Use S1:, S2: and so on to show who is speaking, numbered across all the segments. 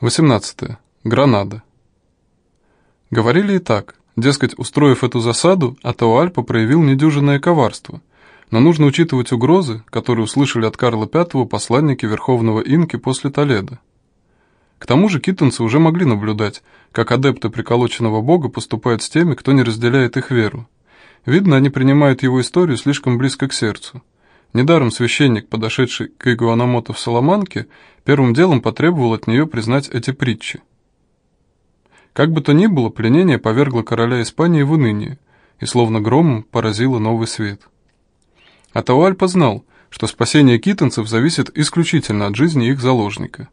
S1: 18. Гранада. Говорили и так. Дескать, устроив эту засаду, Атауальпа проявил недюжинное коварство. Но нужно учитывать угрозы, которые услышали от Карла V посланники Верховного Инки после Толеда. К тому же китонцы уже могли наблюдать, как адепты приколоченного бога поступают с теми, кто не разделяет их веру. Видно, они принимают его историю слишком близко к сердцу. Недаром священник, подошедший к Игуанамото в Соломанке, первым делом потребовал от нее признать эти притчи. Как бы то ни было, пленение повергло короля Испании в уныние и словно громом поразило новый свет. Атауальпа знал, что спасение китанцев зависит исключительно от жизни их заложника,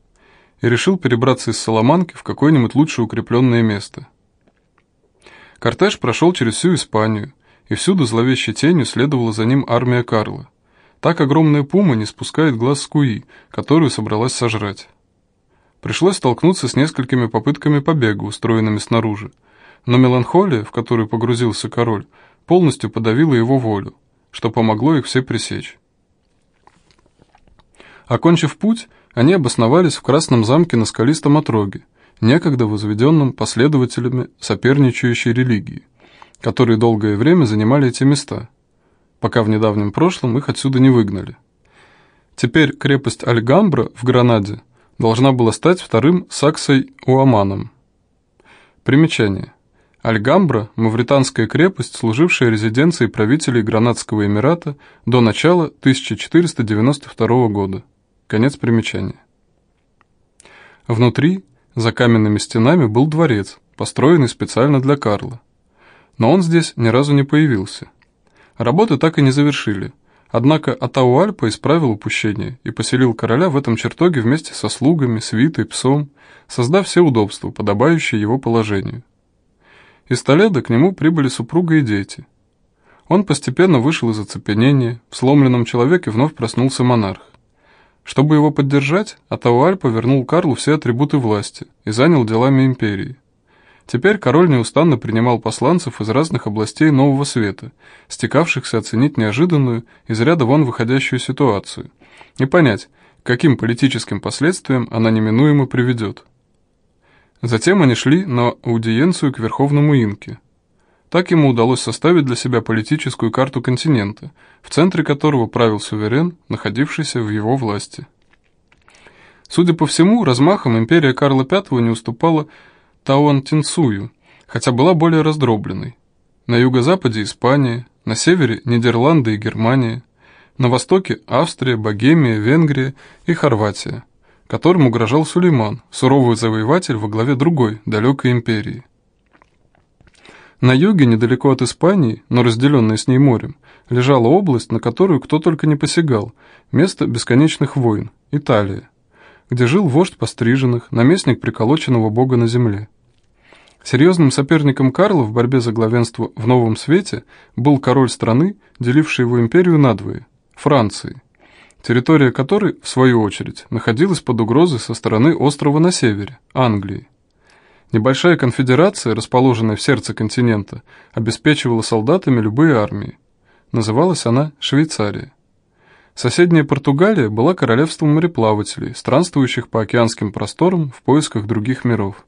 S1: и решил перебраться из Соломанки в какое-нибудь лучше укрепленное место. Кортеж прошел через всю Испанию, и всюду зловещей тенью следовала за ним армия Карла – так огромная пума не спускает глаз с Куи, которую собралась сожрать. Пришлось столкнуться с несколькими попытками побега, устроенными снаружи, но меланхолия, в которую погрузился король, полностью подавила его волю, что помогло их все пресечь. Окончив путь, они обосновались в Красном замке на скалистом отроге, некогда возведенном последователями соперничающей религии, которые долгое время занимали эти места – пока в недавнем прошлом их отсюда не выгнали. Теперь крепость Альгамбра в Гранаде должна была стать вторым Саксой-Уаманом. Примечание. Альгамбра – мавританская крепость, служившая резиденцией правителей Гранадского Эмирата до начала 1492 года. Конец примечания. Внутри, за каменными стенами, был дворец, построенный специально для Карла. Но он здесь ни разу не появился – Работы так и не завершили. Однако Атауальпа исправил упущение и поселил короля в этом чертоге вместе со слугами, свитой, псом, создав все удобства, подобающие его положению. Из Толеда к нему прибыли супруга и дети. Он постепенно вышел из оцепенения, в сломленном человеке вновь проснулся монарх. Чтобы его поддержать, Атауальпа вернул Карлу все атрибуты власти и занял делами империи. Теперь король неустанно принимал посланцев из разных областей Нового Света, стекавшихся оценить неожиданную, из ряда вон выходящую ситуацию, и понять, каким политическим последствиям она неминуемо приведет. Затем они шли на аудиенцию к Верховному Инке. Так ему удалось составить для себя политическую карту континента, в центре которого правил суверен, находившийся в его власти. Судя по всему, размахом империя Карла V не уступала Тауантинсую, хотя была более раздробленной. На юго-западе Испания, на севере Нидерланды и Германия, на востоке Австрия, Богемия, Венгрия и Хорватия, которым угрожал Сулейман, суровый завоеватель во главе другой, далекой империи. На юге, недалеко от Испании, но разделенной с ней морем, лежала область, на которую кто только не посягал, место бесконечных войн – Италия, где жил вождь постриженных, наместник приколоченного бога на земле. Серьезным соперником Карла в борьбе за главенство в Новом Свете был король страны, деливший его империю надвое – Франции, территория которой, в свою очередь, находилась под угрозой со стороны острова на севере – Англии. Небольшая конфедерация, расположенная в сердце континента, обеспечивала солдатами любые армии. Называлась она Швейцария. Соседняя Португалия была королевством мореплавателей, странствующих по океанским просторам в поисках других миров.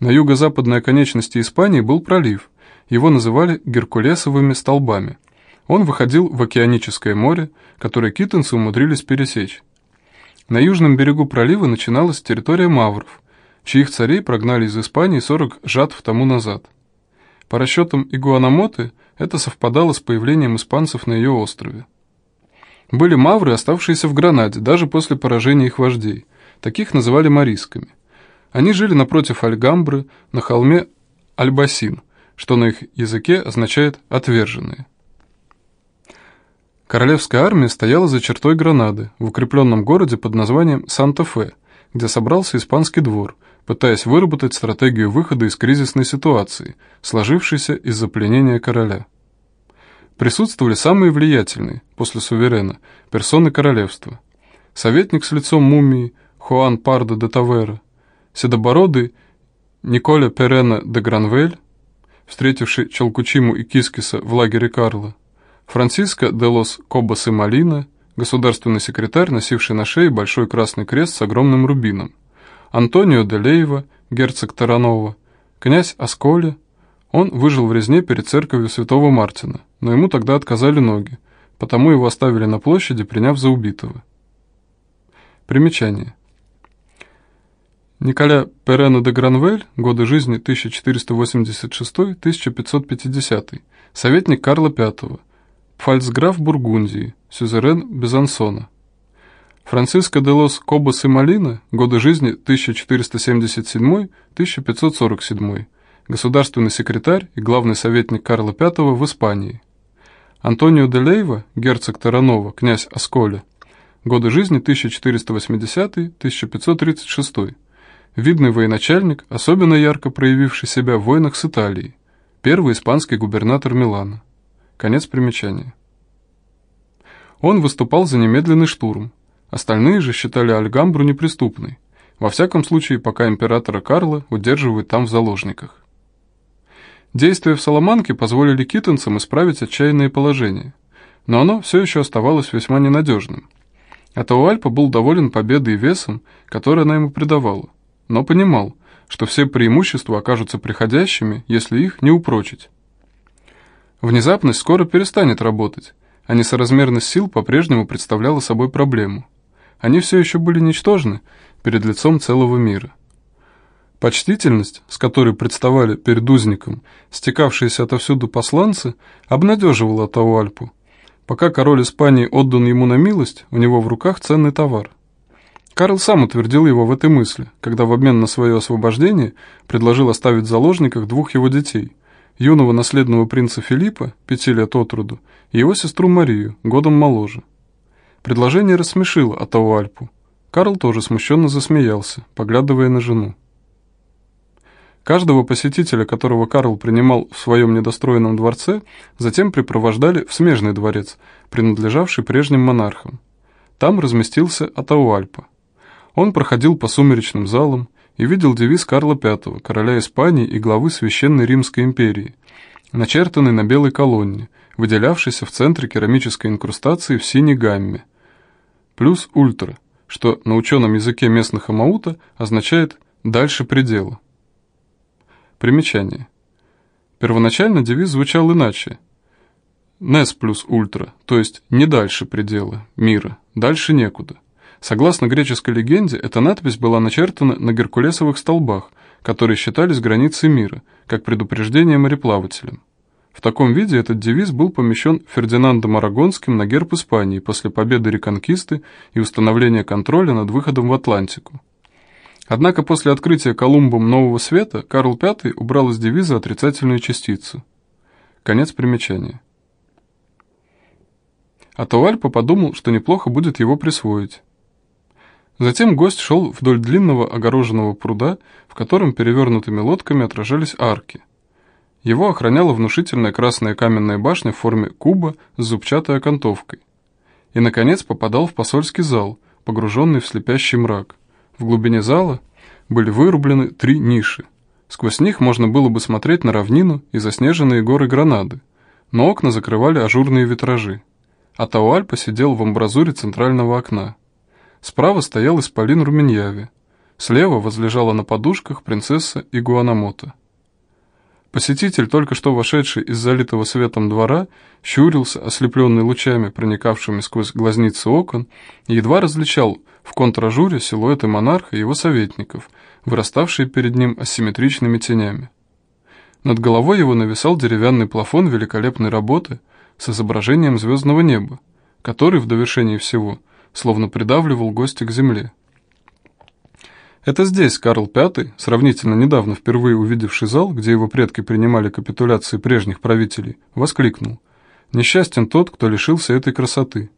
S1: На юго-западной оконечности Испании был пролив, его называли Геркулесовыми столбами. Он выходил в океаническое море, которое китанцы умудрились пересечь. На южном берегу пролива начиналась территория мавров, чьих царей прогнали из Испании 40 жатв тому назад. По расчетам Игуанамоты, это совпадало с появлением испанцев на ее острове. Были мавры, оставшиеся в Гранаде, даже после поражения их вождей. Таких называли марисками. Они жили напротив Альгамбры, на холме Альбасин, что на их языке означает «отверженные». Королевская армия стояла за чертой Гранады, в укрепленном городе под названием Санта-Фе, где собрался испанский двор, пытаясь выработать стратегию выхода из кризисной ситуации, сложившейся из-за пленения короля. Присутствовали самые влиятельные, после суверена, персоны королевства. Советник с лицом мумии Хуан Пардо де Тавера, седобородый Николя Перена де Гранвель, встретивший Челкучиму и Кискиса в лагере Карла, Франциско де лос Кобас и Малина, государственный секретарь, носивший на шее большой красный крест с огромным рубином, Антонио де Лейва, герцог Таранова, князь Асколи. Он выжил в резне перед церковью святого Мартина, но ему тогда отказали ноги, потому его оставили на площади, приняв за убитого. Примечание. Николя Перено де Гранвель, годы жизни 1486-1550, советник Карла V, фальцграф Бургундии, сюзерен Безансона. Франциско де лос Кобос и Малина, годы жизни 1477-1547, государственный секретарь и главный советник Карла V в Испании. Антонио де Лейва, герцог Таранова, князь Асколи, годы жизни 1480-1536, видный военачальник, особенно ярко проявивший себя в войнах с Италией, первый испанский губернатор Милана. Конец примечания. Он выступал за немедленный штурм, остальные же считали Альгамбру неприступной, во всяком случае, пока императора Карла удерживают там в заложниках. Действия в Соломанке позволили китонцам исправить отчаянное положение, но оно все еще оставалось весьма ненадежным. Атауальпа был доволен победой и весом, который она ему придавала, но понимал, что все преимущества окажутся приходящими, если их не упрочить. Внезапность скоро перестанет работать, а несоразмерность сил по-прежнему представляла собой проблему. Они все еще были ничтожны перед лицом целого мира. Почтительность, с которой представали перед узником стекавшиеся отовсюду посланцы, обнадеживала Атауальпу. Пока король Испании отдан ему на милость, у него в руках ценный товар. Карл сам утвердил его в этой мысли, когда в обмен на свое освобождение предложил оставить в заложниках двух его детей, юного наследного принца Филиппа, пяти лет от роду, и его сестру Марию, годом моложе. Предложение рассмешило Атауальпу. Карл тоже смущенно засмеялся, поглядывая на жену. Каждого посетителя, которого Карл принимал в своем недостроенном дворце, затем припровождали в смежный дворец, принадлежавший прежним монархам. Там разместился Атауальпа. Он проходил по сумеречным залам и видел девиз Карла V, короля Испании и главы Священной Римской империи, начертанный на белой колонне, выделявшийся в центре керамической инкрустации в синей гамме, плюс ультра, что на ученом языке местных амаута означает «дальше предела». Примечание. Первоначально девиз звучал иначе. «Нес плюс ультра», то есть «не дальше предела, мира, дальше некуда». Согласно греческой легенде, эта надпись была начертана на геркулесовых столбах, которые считались границей мира, как предупреждение мореплавателям. В таком виде этот девиз был помещен Фердинандом Арагонским на герб Испании после победы Реконкисты и установления контроля над выходом в Атлантику. Однако после открытия Колумбом Нового Света Карл V убрал из девиза отрицательную частицу. Конец примечания. Атуальпа подумал, что неплохо будет его присвоить. Затем гость шел вдоль длинного огороженного пруда, в котором перевернутыми лодками отражались арки. Его охраняла внушительная красная каменная башня в форме куба с зубчатой окантовкой. И, наконец, попадал в посольский зал, погруженный в слепящий мрак. В глубине зала были вырублены три ниши. Сквозь них можно было бы смотреть на равнину и заснеженные горы Гранады, но окна закрывали ажурные витражи. А Тауаль посидел в амбразуре центрального окна. Справа стоял исполин Руменьяви. Слева возлежала на подушках принцесса Игуанамото. Посетитель, только что вошедший из залитого светом двора, щурился, ослепленный лучами, проникавшими сквозь глазницы окон, и едва различал в контражуре силуэты монарха и его советников, выраставшие перед ним асимметричными тенями. Над головой его нависал деревянный плафон великолепной работы с изображением звездного неба, который, в довершении всего, словно придавливал гостя к земле. Это здесь Карл V, сравнительно недавно впервые увидевший зал, где его предки принимали капитуляции прежних правителей, воскликнул «Несчастен тот, кто лишился этой красоты».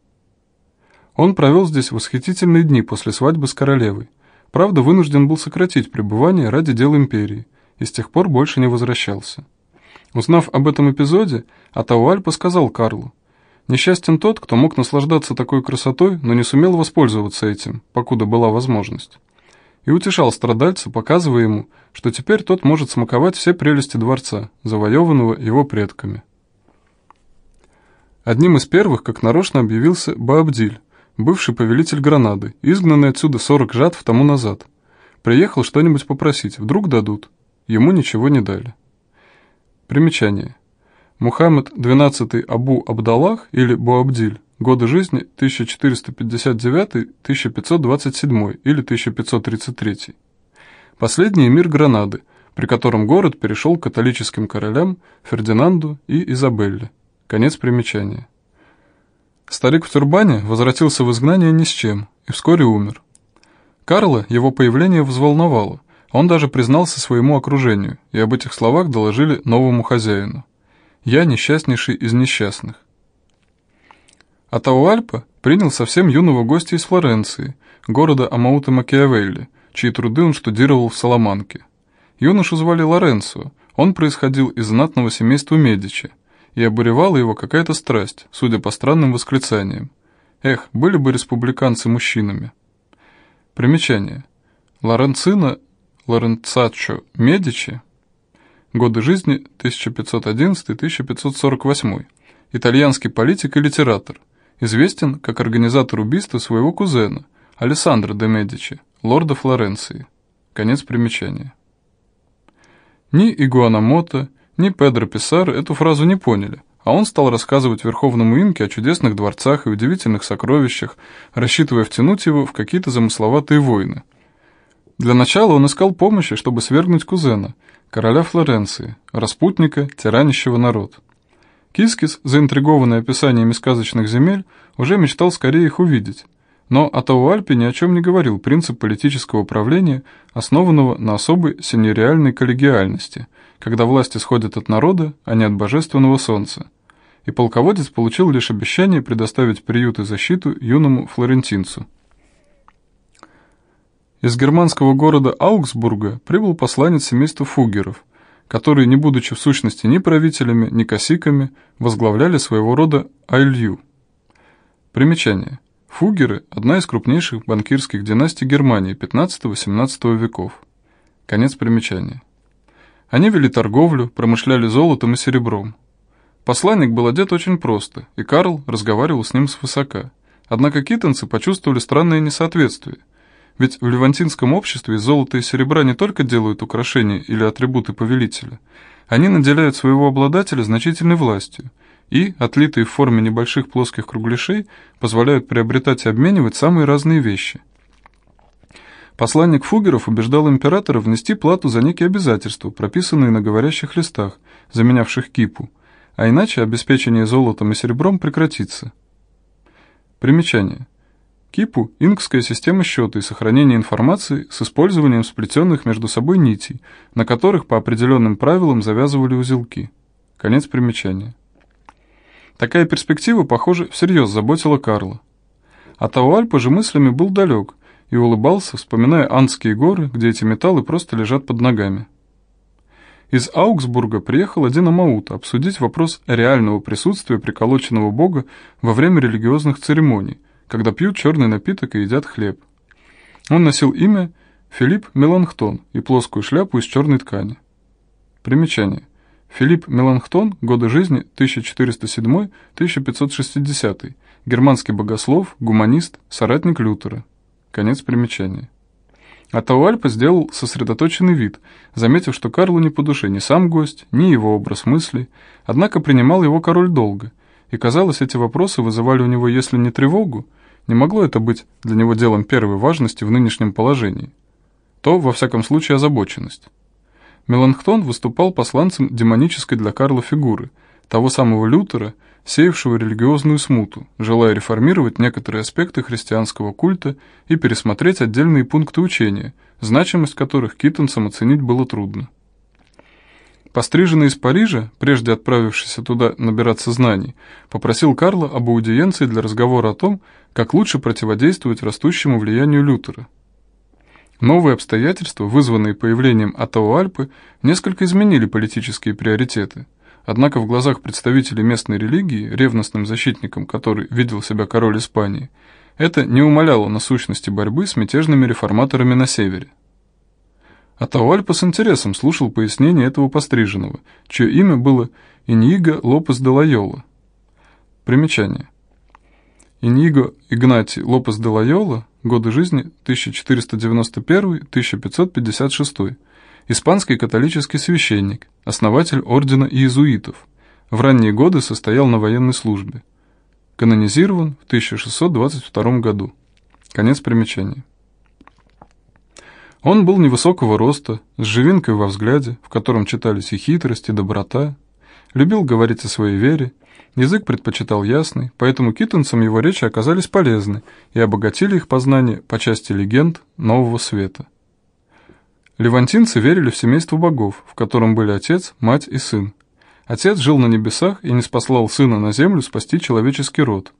S1: Он провел здесь восхитительные дни после свадьбы с королевой. Правда, вынужден был сократить пребывание ради дел империи, и с тех пор больше не возвращался. Узнав об этом эпизоде, Атауальпа сказал Карлу, «Несчастен тот, кто мог наслаждаться такой красотой, но не сумел воспользоваться этим, покуда была возможность». И утешал страдальца, показывая ему, что теперь тот может смаковать все прелести дворца, завоеванного его предками. Одним из первых, как нарочно, объявился Баабдиль, бывший повелитель Гранады, изгнанный отсюда 40 жатв тому назад. Приехал что-нибудь попросить, вдруг дадут. Ему ничего не дали. Примечание. Мухаммед XII Абу Абдаллах или Буабдиль, годы жизни 1459-1527 или 1533. Последний эмир Гранады, при котором город перешел к католическим королям Фердинанду и Изабелле. Конец примечания. Старик в тюрбане возвратился в изгнание ни с чем и вскоре умер. Карла его появление взволновало, он даже признался своему окружению, и об этих словах доложили новому хозяину. «Я несчастнейший из несчастных». Атауальпа принял совсем юного гостя из Флоренции, города Амаута Макиавелли, чьи труды он штудировал в Саламанке. Юношу звали Лоренцо, он происходил из знатного семейства Медичи, и обуревала его какая-то страсть, судя по странным восклицаниям. Эх, были бы республиканцы мужчинами. Примечание. Лоренцино Лоренцачо Медичи, годы жизни 1511-1548, итальянский политик и литератор, известен как организатор убийства своего кузена, Алессандро де Медичи, лорда Флоренции. Конец примечания. Ни Игуанамото, ни Педро Писар эту фразу не поняли, а он стал рассказывать верховному инке о чудесных дворцах и удивительных сокровищах, рассчитывая втянуть его в какие-то замысловатые войны – для начала он искал помощи, чтобы свергнуть кузена, короля Флоренции, распутника, тиранищего народ. Кискис, заинтригованный описаниями сказочных земель, уже мечтал скорее их увидеть. Но Атауальпи ни о чем не говорил принцип политического управления, основанного на особой синереальной коллегиальности, когда власть исходит от народа, а не от божественного солнца. И полководец получил лишь обещание предоставить приют и защиту юному флорентинцу. Из германского города Аугсбурга прибыл посланец семейства Фугеров, которые, не будучи в сущности ни правителями, ни косиками, возглавляли своего рода Айлью. Примечание. Фугеры – одна из крупнейших банкирских династий Германии XV-XVII веков. Конец примечания. Они вели торговлю, промышляли золотом и серебром. Посланник был одет очень просто, и Карл разговаривал с ним свысока. Однако китанцы почувствовали странное несоответствие – ведь в левантинском обществе из золота и серебра не только делают украшения или атрибуты повелителя, они наделяют своего обладателя значительной властью и, отлитые в форме небольших плоских кругляшей, позволяют приобретать и обменивать самые разные вещи. Посланник Фугеров убеждал императора внести плату за некие обязательства, прописанные на говорящих листах, заменявших кипу, а иначе обеспечение золотом и серебром прекратится. Примечание. Кипу – инкская система счета и сохранения информации с использованием сплетенных между собой нитей, на которых по определенным правилам завязывали узелки. Конец примечания. Такая перспектива, похоже, всерьез заботила Карла. А Тауальпа же мыслями был далек и улыбался, вспоминая Андские горы, где эти металлы просто лежат под ногами. Из Аугсбурга приехал один Амаут обсудить вопрос реального присутствия приколоченного бога во время религиозных церемоний – когда пьют черный напиток и едят хлеб. Он носил имя Филипп Меланхтон и плоскую шляпу из черной ткани. Примечание. Филипп Меланхтон, годы жизни 1407-1560, германский богослов, гуманист, соратник Лютера. Конец примечания. Атауальпа сделал сосредоточенный вид, заметив, что Карлу не по душе ни сам гость, ни его образ мыслей, однако принимал его король долго, и, казалось, эти вопросы вызывали у него, если не тревогу, не могло это быть для него делом первой важности в нынешнем положении. То, во всяком случае, озабоченность. Меланхтон выступал посланцем демонической для Карла фигуры, того самого Лютера, сеявшего религиозную смуту, желая реформировать некоторые аспекты христианского культа и пересмотреть отдельные пункты учения, значимость которых китонцам оценить было трудно. Постриженный из Парижа, прежде отправившийся туда набираться знаний, попросил Карла об аудиенции для разговора о том, как лучше противодействовать растущему влиянию Лютера. Новые обстоятельства, вызванные появлением Атауальпы, несколько изменили политические приоритеты. Однако в глазах представителей местной религии, ревностным защитником которой видел себя король Испании, это не умаляло насущности борьбы с мятежными реформаторами на севере. Атауальпа с интересом слушал пояснение этого постриженного, чье имя было Иньиго Лопес де Лайола. Примечание. Иниго Игнатий Лопес де Лайола, годы жизни 1491-1556, испанский католический священник, основатель ордена иезуитов, в ранние годы состоял на военной службе. Канонизирован в 1622 году. Конец примечания. Он был невысокого роста, с живинкой во взгляде, в котором читались и хитрость, и доброта, любил говорить о своей вере, язык предпочитал ясный, поэтому китонцам его речи оказались полезны и обогатили их познание по части легенд Нового Света. Левантинцы верили в семейство богов, в котором были отец, мать и сын. Отец жил на небесах и не спаслал сына на землю спасти человеческий род,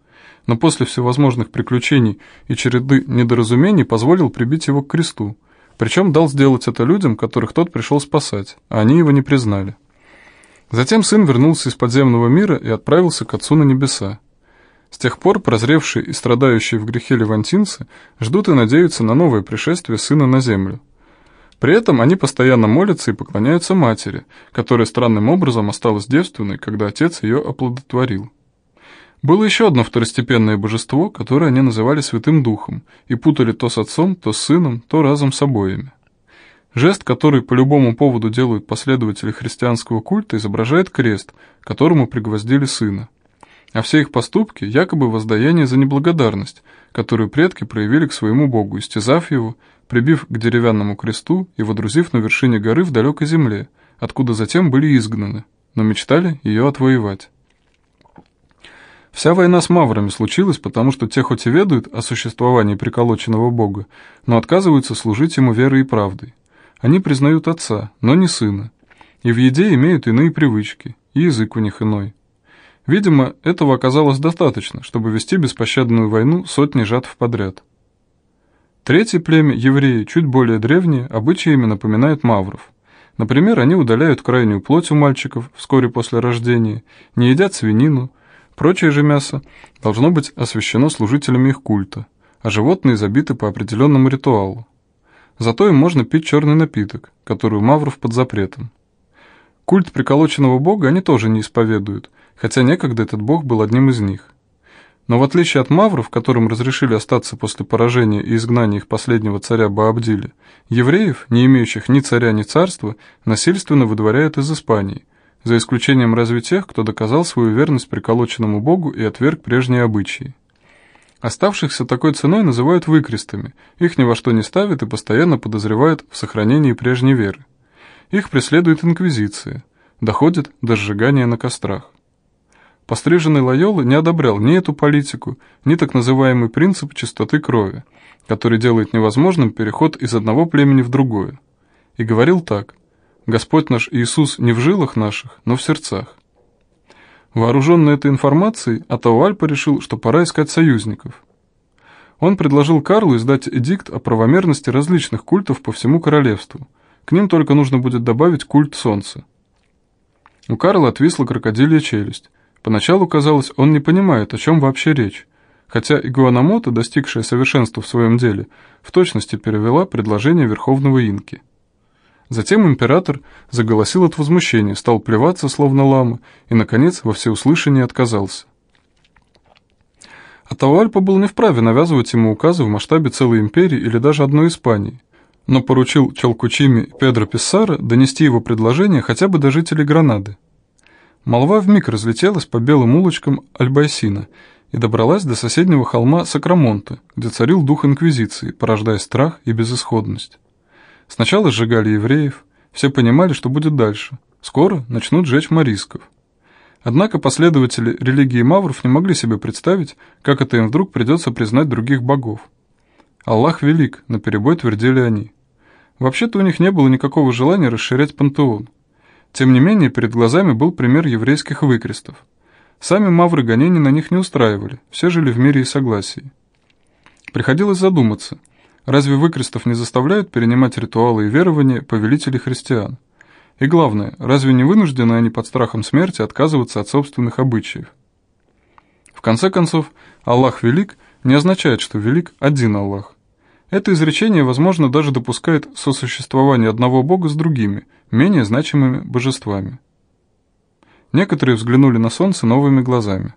S1: но после всевозможных приключений и череды недоразумений позволил прибить его к кресту, причем дал сделать это людям, которых тот пришел спасать, а они его не признали. Затем сын вернулся из подземного мира и отправился к отцу на небеса. С тех пор прозревшие и страдающие в грехе левантинцы ждут и надеются на новое пришествие сына на землю. При этом они постоянно молятся и поклоняются матери, которая странным образом осталась девственной, когда отец ее оплодотворил. Было еще одно второстепенное божество, которое они называли Святым Духом, и путали то с отцом, то с сыном, то разом с обоими. Жест, который по любому поводу делают последователи христианского культа, изображает крест, которому пригвоздили сына. А все их поступки – якобы воздаяние за неблагодарность, которую предки проявили к своему богу, истязав его, прибив к деревянному кресту и водрузив на вершине горы в далекой земле, откуда затем были изгнаны, но мечтали ее отвоевать. Вся война с маврами случилась, потому что те хоть и ведают о существовании приколоченного бога, но отказываются служить ему верой и правдой. Они признают отца, но не сына, и в еде имеют иные привычки, и язык у них иной. Видимо, этого оказалось достаточно, чтобы вести беспощадную войну сотни жатв подряд. Третье племя, евреи, чуть более древние, обычаями напоминает мавров. Например, они удаляют крайнюю плоть у мальчиков вскоре после рождения, не едят свинину, Прочее же мясо должно быть освящено служителями их культа, а животные забиты по определенному ритуалу. Зато им можно пить черный напиток, который у мавров под запретом. Культ приколоченного бога они тоже не исповедуют, хотя некогда этот бог был одним из них. Но в отличие от мавров, которым разрешили остаться после поражения и изгнания их последнего царя Баабдиля, евреев, не имеющих ни царя, ни царства, насильственно выдворяют из Испании, за исключением разве тех, кто доказал свою верность приколоченному богу и отверг прежние обычаи. Оставшихся такой ценой называют выкрестами, их ни во что не ставят и постоянно подозревают в сохранении прежней веры. Их преследует инквизиция, доходит до сжигания на кострах. Постриженный Лайола не одобрял ни эту политику, ни так называемый принцип чистоты крови, который делает невозможным переход из одного племени в другое. И говорил так – Господь наш Иисус не в жилах наших, но в сердцах. Вооруженный этой информацией, Атауальпа решил, что пора искать союзников. Он предложил Карлу издать эдикт о правомерности различных культов по всему королевству. К ним только нужно будет добавить культ солнца. У Карла отвисла крокодилья челюсть. Поначалу казалось, он не понимает, о чем вообще речь, хотя Игуанамото, достигшая совершенства в своем деле, в точности перевела предложение Верховного Инки – Затем император заголосил от возмущения, стал плеваться, словно лама, и, наконец, во всеуслышание отказался. Атауальпа был не вправе навязывать ему указы в масштабе целой империи или даже одной Испании, но поручил Челкучими Педро Писсара донести его предложение хотя бы до жителей Гранады. Молва вмиг разлетелась по белым улочкам Альбайсина и добралась до соседнего холма Сакрамонте, где царил дух Инквизиции, порождая страх и безысходность. Сначала сжигали евреев, все понимали, что будет дальше. Скоро начнут сжечь марисков. Однако последователи религии мавров не могли себе представить, как это им вдруг придется признать других богов. Аллах велик, наперебой твердили они. Вообще-то у них не было никакого желания расширять пантеон. Тем не менее, перед глазами был пример еврейских выкрестов. Сами мавры гонений на них не устраивали, все жили в мире и согласии. Приходилось задуматься – Разве выкрестов не заставляют перенимать ритуалы и верования повелителей христиан? И главное, разве не вынуждены они под страхом смерти отказываться от собственных обычаев? В конце концов, Аллах велик не означает, что велик один Аллах. Это изречение, возможно, даже допускает сосуществование одного Бога с другими, менее значимыми божествами. Некоторые взглянули на солнце новыми глазами.